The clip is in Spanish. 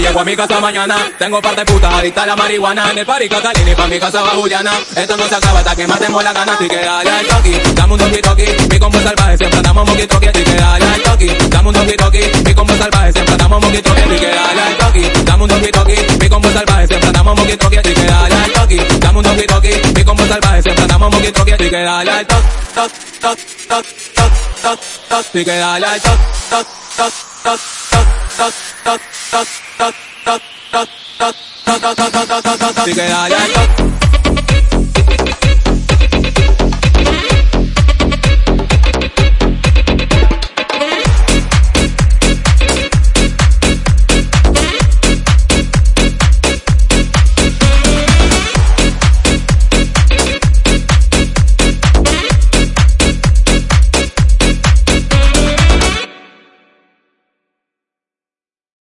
llego a mi casa mañana. Tengo par de putas adictas a la marihuana. En el party Catalina y pa' mi casa va Juliana. Esto no se acaba hasta que matemos la gana. Así que dale al toki, dame un toki toki. Mi combo salvaje siempre andamos moqui toki. Así que dale al toki, dame un toki toki. Mi combo salvaje siempre andamos moqui toki. Así que dale al toki, dame un toki toki. Mi combo salvaje siempre andamos moqui toki. Así que dale al toki, dame un toki toki. Mi combo salvaje siempre andamos moqui toki. Así que dale al toki, que Así que dale.